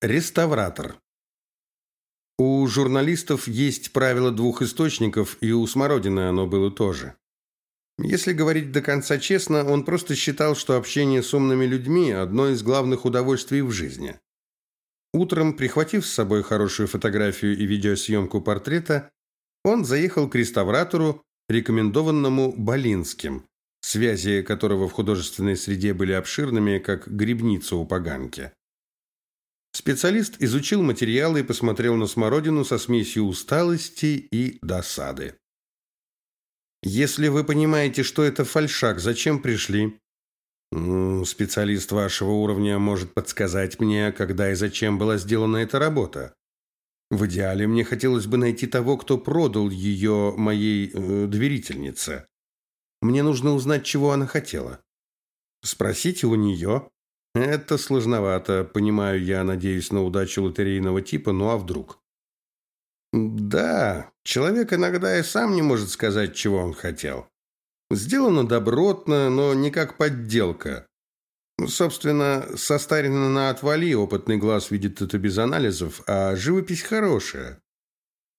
Реставратор. У журналистов есть правило двух источников, и у Смородины оно было тоже. Если говорить до конца честно, он просто считал, что общение с умными людьми – одно из главных удовольствий в жизни. Утром, прихватив с собой хорошую фотографию и видеосъемку портрета, он заехал к реставратору, рекомендованному Болинским, связи которого в художественной среде были обширными, как грибница у поганки. Специалист изучил материалы и посмотрел на смородину со смесью усталости и досады. «Если вы понимаете, что это фальшак, зачем пришли?» «Специалист вашего уровня может подсказать мне, когда и зачем была сделана эта работа. В идеале мне хотелось бы найти того, кто продал ее моей э, доверительнице. Мне нужно узнать, чего она хотела. Спросите у нее. Это сложновато, понимаю я, надеюсь на удачу лотерейного типа, ну а вдруг? Да, человек иногда и сам не может сказать, чего он хотел. Сделано добротно, но не как подделка. Собственно, состарено на отвали, опытный глаз видит это без анализов, а живопись хорошая.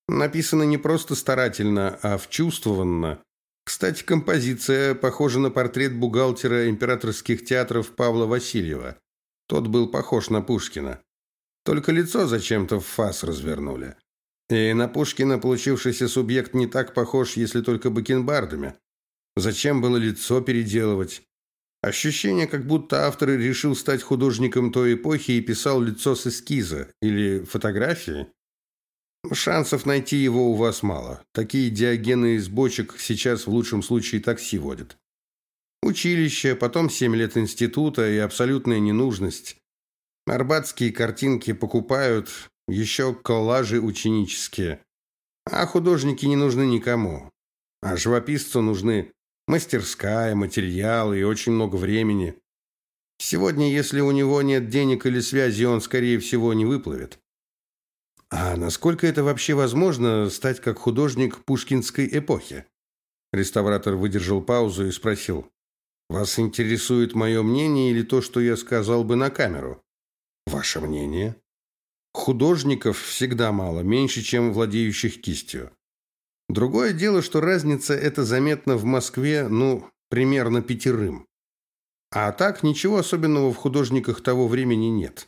Написано не просто старательно, а вчувствованно. Кстати, композиция похожа на портрет бухгалтера императорских театров Павла Васильева. Тот был похож на Пушкина. Только лицо зачем-то в фас развернули. И на Пушкина получившийся субъект не так похож, если только бакенбардами. Зачем было лицо переделывать? Ощущение, как будто автор решил стать художником той эпохи и писал лицо с эскиза или фотографии. Шансов найти его у вас мало. Такие диагены из бочек сейчас в лучшем случае такси водят. Училище, потом семь лет института и абсолютная ненужность. Арбатские картинки покупают, еще коллажи ученические. А художники не нужны никому. А живописцу нужны мастерская, материалы и очень много времени. Сегодня, если у него нет денег или связи, он, скорее всего, не выплывет. А насколько это вообще возможно стать как художник пушкинской эпохи? Реставратор выдержал паузу и спросил: "Вас интересует мое мнение или то, что я сказал бы на камеру?" "Ваше мнение?" Художников всегда мало, меньше, чем владеющих кистью. Другое дело, что разница эта заметна в Москве, ну, примерно пятерым. А так ничего особенного в художниках того времени нет.